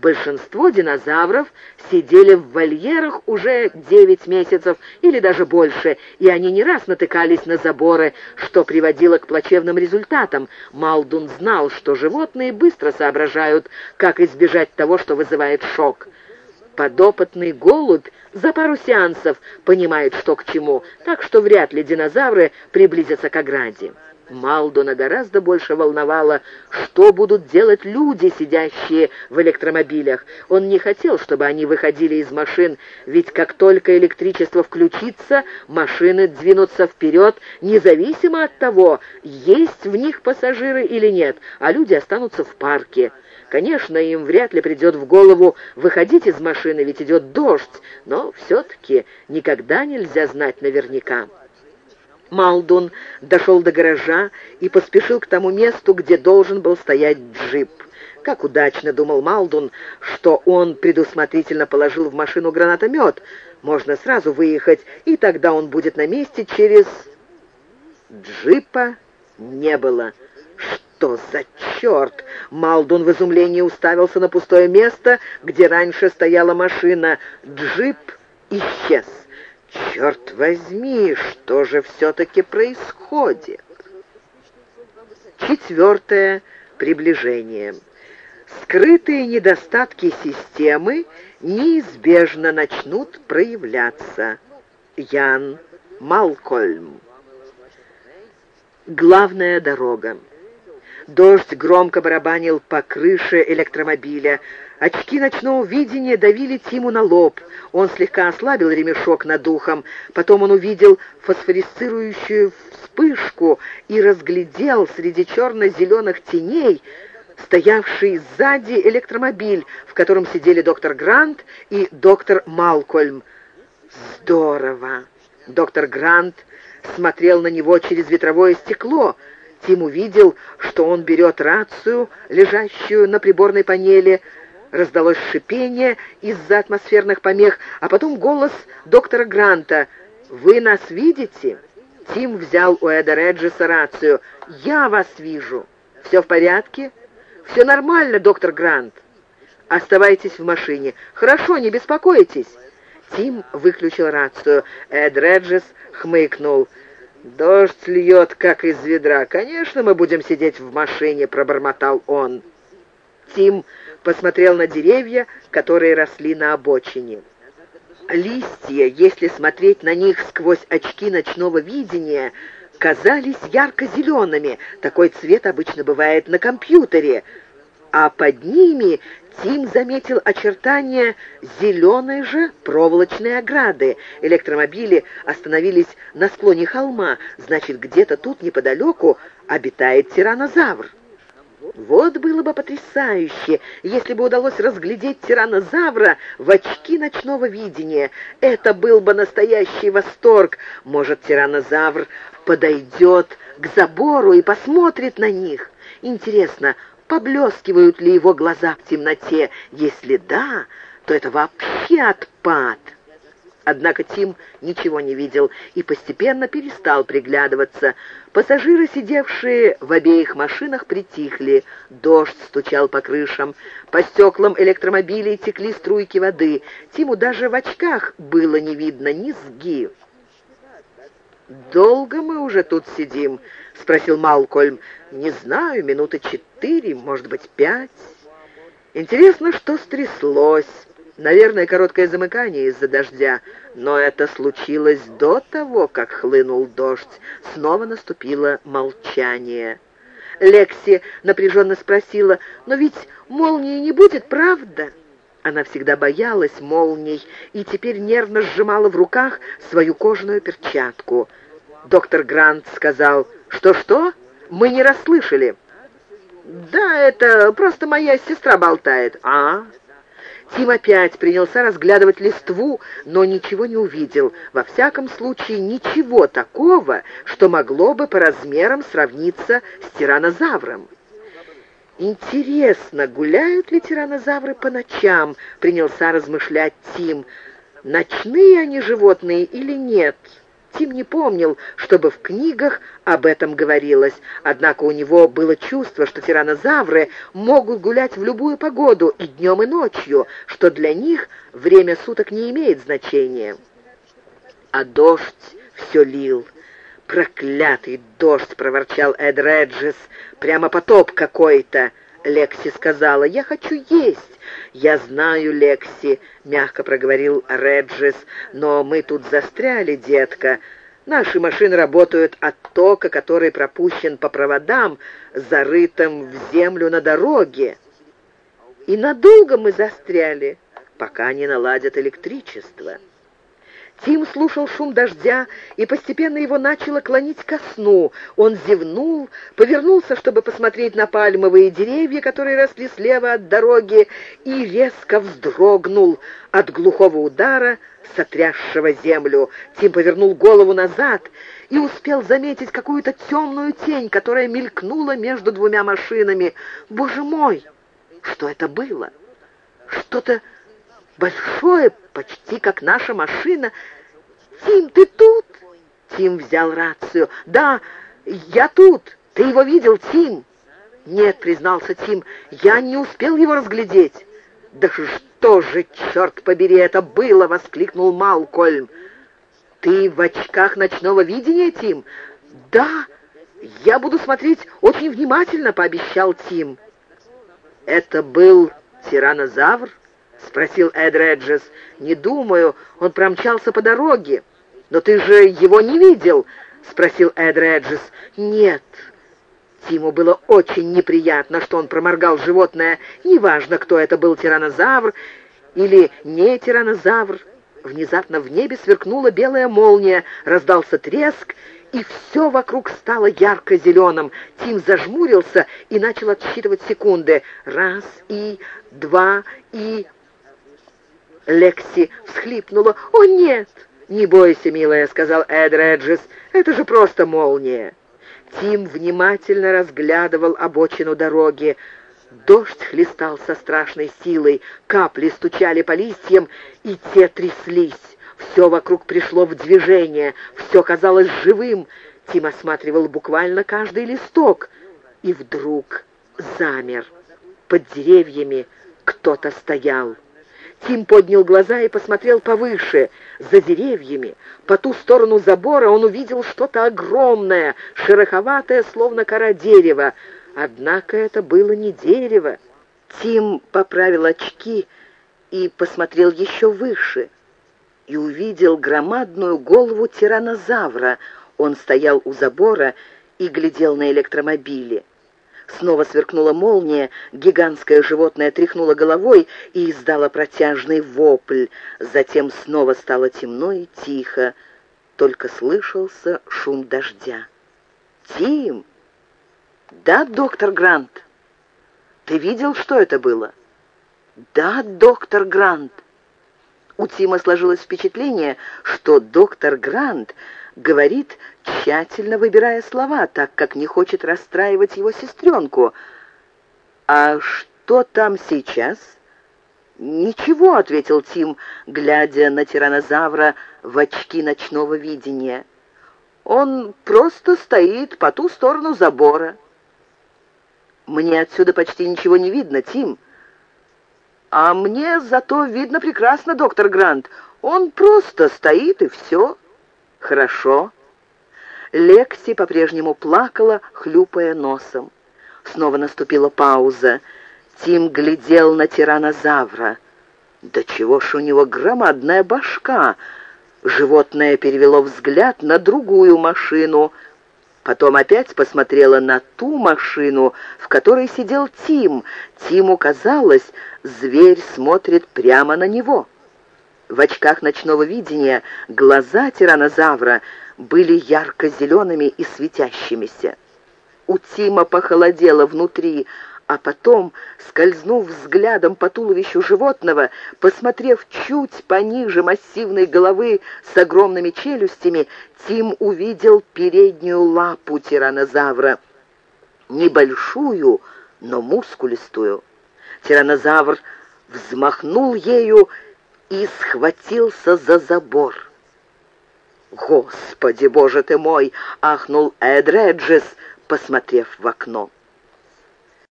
Большинство динозавров сидели в вольерах уже 9 месяцев или даже больше, и они не раз натыкались на заборы, что приводило к плачевным результатам. Малдун знал, что животные быстро соображают, как избежать того, что вызывает шок. Подопытный голубь за пару сеансов понимает, что к чему, так что вряд ли динозавры приблизятся к ограде. Малдона гораздо больше волновало, что будут делать люди, сидящие в электромобилях. Он не хотел, чтобы они выходили из машин, ведь как только электричество включится, машины двинутся вперед, независимо от того, есть в них пассажиры или нет, а люди останутся в парке. Конечно, им вряд ли придет в голову выходить из машины, ведь идет дождь, но все-таки никогда нельзя знать наверняка. Малдун дошел до гаража и поспешил к тому месту, где должен был стоять джип. Как удачно, думал Малдун, что он предусмотрительно положил в машину гранатомет. Можно сразу выехать, и тогда он будет на месте через... Джипа не было. Что за черт? Малдун в изумлении уставился на пустое место, где раньше стояла машина. Джип исчез. Черт возьми, что же все-таки происходит? Четвертое приближение. Скрытые недостатки системы неизбежно начнут проявляться. Ян Малкольм. Главная дорога. Дождь громко барабанил по крыше электромобиля. Очки ночного видения давили Тиму на лоб. Он слегка ослабил ремешок над ухом. Потом он увидел фосфорисцирующую вспышку и разглядел среди черно-зеленых теней стоявший сзади электромобиль, в котором сидели доктор Грант и доктор Малкольм. Здорово! Доктор Грант смотрел на него через ветровое стекло. Тим увидел, что он берет рацию, лежащую на приборной панели, Раздалось шипение из-за атмосферных помех, а потом голос доктора Гранта. «Вы нас видите?» Тим взял у Эда Реджиса рацию. «Я вас вижу. Все в порядке?» «Все нормально, доктор Грант». «Оставайтесь в машине». «Хорошо, не беспокойтесь». Тим выключил рацию. Эд Реджис хмыкнул. «Дождь льет, как из ведра. Конечно, мы будем сидеть в машине», — пробормотал он. Тим посмотрел на деревья, которые росли на обочине. Листья, если смотреть на них сквозь очки ночного видения, казались ярко-зелеными. Такой цвет обычно бывает на компьютере. А под ними Тим заметил очертания зеленой же проволочной ограды. Электромобили остановились на склоне холма, значит, где-то тут неподалеку обитает тиранозавр. Вот было бы потрясающе, если бы удалось разглядеть тиранозавра в очки ночного видения. Это был бы настоящий восторг. Может, тиранозавр подойдет к забору и посмотрит на них. Интересно, поблескивают ли его глаза в темноте? Если да, то это вообще отпад. Однако Тим ничего не видел и постепенно перестал приглядываться. Пассажиры, сидевшие в обеих машинах, притихли. Дождь стучал по крышам. По стеклам электромобилей текли струйки воды. Тиму даже в очках было не видно низги. «Долго мы уже тут сидим?» — спросил Малкольм. «Не знаю, минуты четыре, может быть, пять. Интересно, что стряслось?» Наверное, короткое замыкание из-за дождя, но это случилось до того, как хлынул дождь. Снова наступило молчание. Лекси напряженно спросила, «Но ведь молнии не будет, правда?» Она всегда боялась молний и теперь нервно сжимала в руках свою кожаную перчатку. Доктор Грант сказал, «Что-что? Мы не расслышали». «Да, это просто моя сестра болтает». «А, Тим опять принялся разглядывать листву, но ничего не увидел. Во всяком случае, ничего такого, что могло бы по размерам сравниться с тиранозавром. «Интересно, гуляют ли тиранозавры по ночам?» — принялся размышлять Тим. «Ночные они животные или нет?» Тим не помнил, чтобы в книгах об этом говорилось, однако у него было чувство, что тиранозавры могут гулять в любую погоду и днем, и ночью, что для них время суток не имеет значения. А дождь все лил. «Проклятый дождь!» — проворчал Эд Реджис. «Прямо потоп какой-то!» Лекси сказала. «Я хочу есть!» «Я знаю, Лекси», — мягко проговорил Реджис, «но мы тут застряли, детка. Наши машины работают от тока, который пропущен по проводам, зарытым в землю на дороге. И надолго мы застряли, пока не наладят электричество». Тим слушал шум дождя, и постепенно его начало клонить ко сну. Он зевнул, повернулся, чтобы посмотреть на пальмовые деревья, которые росли слева от дороги, и резко вздрогнул от глухого удара, сотрясшего землю. Тим повернул голову назад и успел заметить какую-то темную тень, которая мелькнула между двумя машинами. «Боже мой! Что это было? Что-то большое, почти как наша машина. Тим, ты тут?» Тим взял рацию. «Да, я тут. Ты его видел, Тим?» «Нет», — признался Тим, — «я не успел его разглядеть». «Да что же, черт побери, это было!» — воскликнул Малкольм. «Ты в очках ночного видения, Тим?» «Да, я буду смотреть очень внимательно», — пообещал Тим. «Это был тиранозавр?» — спросил Эд Реджес. «Не думаю, он промчался по дороге». «Но ты же его не видел?» — спросил Эд Реджес. «Нет». Тиму было очень неприятно, что он проморгал животное. Неважно, кто это был, тиранозавр или не тиранозавр. Внезапно в небе сверкнула белая молния, раздался треск, и все вокруг стало ярко-зеленым. Тим зажмурился и начал отсчитывать секунды. Раз, и, два, и... Лекси всхлипнула. «О, нет!» «Не бойся, милая», — сказал Эд Реджис. «Это же просто молния». Тим внимательно разглядывал обочину дороги. Дождь хлестал со страшной силой, капли стучали по листьям, и те тряслись. Все вокруг пришло в движение, все казалось живым. Тим осматривал буквально каждый листок, и вдруг замер. Под деревьями кто-то стоял. Тим поднял глаза и посмотрел повыше. За деревьями, по ту сторону забора, он увидел что-то огромное, шероховатое, словно кора дерева. Однако это было не дерево. Тим поправил очки и посмотрел еще выше и увидел громадную голову тиранозавра. Он стоял у забора и глядел на электромобили. Снова сверкнула молния, гигантское животное тряхнуло головой и издало протяжный вопль. Затем снова стало темно и тихо, только слышался шум дождя. «Тим!» «Да, доктор Грант?» «Ты видел, что это было?» «Да, доктор Грант». У Тима сложилось впечатление, что доктор Грант говорит, тщательно выбирая слова, так как не хочет расстраивать его сестренку. «А что там сейчас?» «Ничего», — ответил Тим, глядя на тиранозавра в очки ночного видения. «Он просто стоит по ту сторону забора». «Мне отсюда почти ничего не видно, Тим». «А мне зато видно прекрасно, доктор Грант. Он просто стоит, и все». «Хорошо». Лекси по-прежнему плакала, хлюпая носом. Снова наступила пауза. Тим глядел на тиранозавра. «Да чего ж у него громадная башка!» Животное перевело взгляд на другую машину. Потом опять посмотрело на ту машину, в которой сидел Тим. Тиму казалось, зверь смотрит прямо на него. В очках ночного видения глаза тиранозавра были ярко-зелеными и светящимися. У Тима похолодело внутри, а потом, скользнув взглядом по туловищу животного, посмотрев чуть пониже массивной головы с огромными челюстями, Тим увидел переднюю лапу тиранозавра. Небольшую, но мускулистую. Тиранозавр взмахнул ею и схватился за забор. «Господи, боже ты мой!» — ахнул Эдреджис, посмотрев в окно.